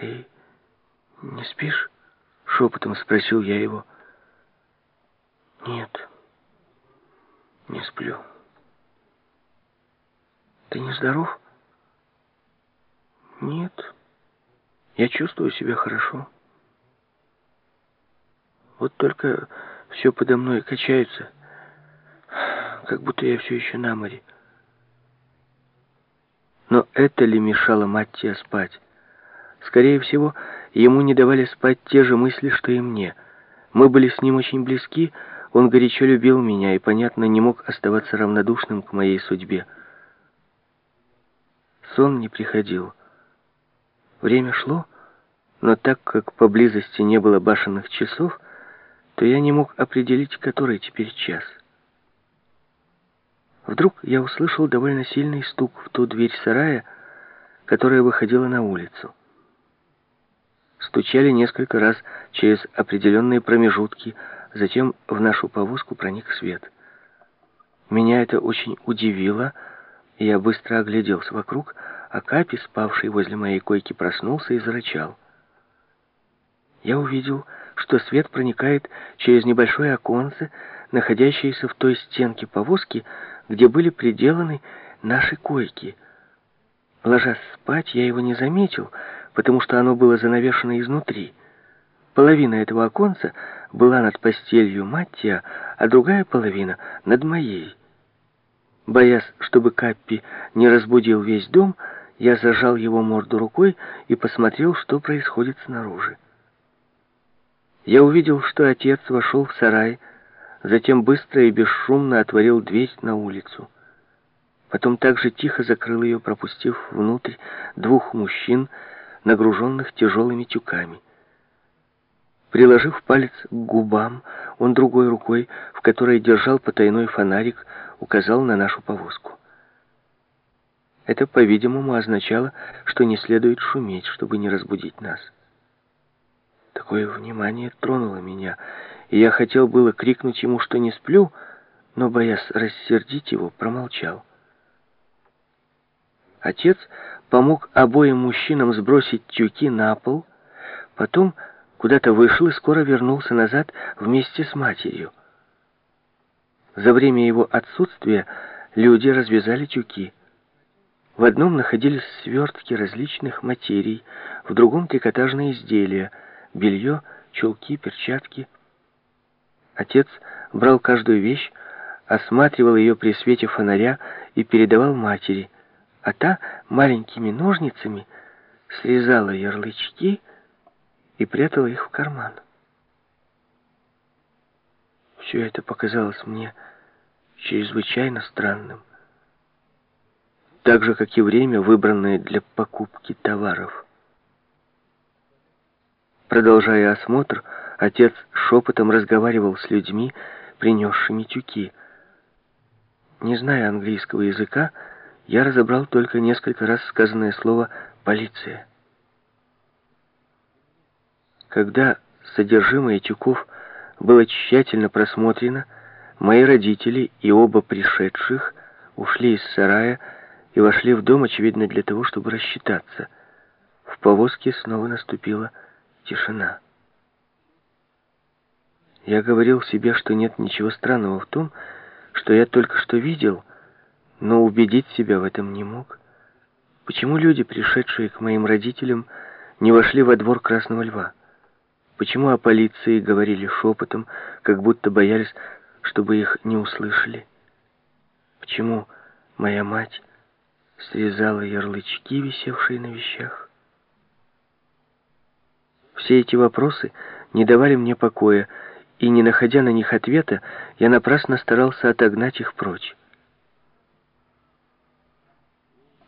«Ты не спишь?» — шепотом спросил я его. «Нет, не сплю». «Ты не здоров?» «Нет, я чувствую себя хорошо. Вот только все подо мной качается, как будто я все еще на море». Но это ли мешало Маттия спать? Скорее всего, ему не давали спать те же мысли, что и мне. Мы были с ним очень близки, он горячо любил меня и, понятно, не мог оставаться равнодушным к моей судьбе. Сон не приходил. Время шло, но так как поблизости не было башенных часов, то я не мог определить, который теперь час. Вдруг я услышал довольно сильный стук в ту дверь сарая, которая выходила на улицу. Стучали несколько раз через определенные промежутки, затем в нашу повозку проник свет. Меня это очень удивило, и я быстро огляделся вокруг, а Капи, спавший возле моей койки, проснулся и зарычал. Я увидел, что свет проникает через небольшое оконце, находящееся в той стенке повозки, где были приделаны наши койки. Ложась спать, я его не заметил, потому что оно было занавешено изнутри. Половина этого оконца была над постелью Маттия, а другая половина над моей. Боясь, чтобы Каппи не разбудил весь дом, я зажал его морду рукой и посмотрел, что происходит снаружи. Я увидел, что отец вошел в сарай, затем быстро и бесшумно отворил дверь на улицу. Потом также тихо закрыл ее, пропустив внутрь двух мужчин, нагруженных тяжелыми тюками. Приложив палец к губам, он другой рукой, в которой держал потайной фонарик, указал на нашу повозку. Это, по-видимому, означало, что не следует шуметь, чтобы не разбудить нас. Такое внимание тронуло меня, и я хотел было крикнуть ему, что не сплю, но, боясь рассердить его, промолчал. Отец помог обоим мужчинам сбросить тюки на пол, потом куда-то вышел и скоро вернулся назад вместе с матерью. За время его отсутствия люди развязали тюки. В одном находились свертки различных материй, в другом трикотажные изделия, белье, чулки, перчатки. Отец брал каждую вещь, осматривал ее при свете фонаря и передавал матери, а та маленькими ножницами срезала ярлычки и прятала их в карман. Все это показалось мне чрезвычайно странным так же, как и время, выбранное для покупки товаров. Продолжая осмотр, отец шепотом разговаривал с людьми, принесшими тюки. Не зная английского языка, я разобрал только несколько раз сказанное слово «полиция». Когда содержимое тюков было тщательно просмотрено, мои родители и оба пришедших ушли из сарая, и вошли в дом, очевидно, для того, чтобы рассчитаться. В повозке снова наступила тишина. Я говорил себе, что нет ничего странного в том, что я только что видел, но убедить себя в этом не мог. Почему люди, пришедшие к моим родителям, не вошли во двор Красного Льва? Почему о полиции говорили шепотом, как будто боялись, чтобы их не услышали? Почему моя мать срезала ярлычки, висевшие на вещах. Все эти вопросы не давали мне покоя, и, не находя на них ответа, я напрасно старался отогнать их прочь.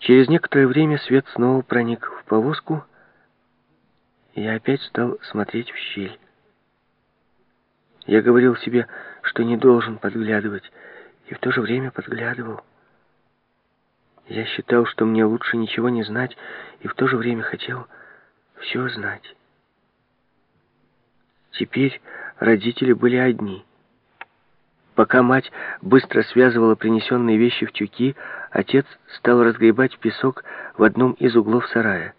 Через некоторое время свет снова проник в повозку, и я опять стал смотреть в щель. Я говорил себе, что не должен подглядывать, и в то же время подглядывал. Я считал, что мне лучше ничего не знать, и в то же время хотел все знать. Теперь родители были одни. Пока мать быстро связывала принесенные вещи в тюки, отец стал разгребать песок в одном из углов сарая.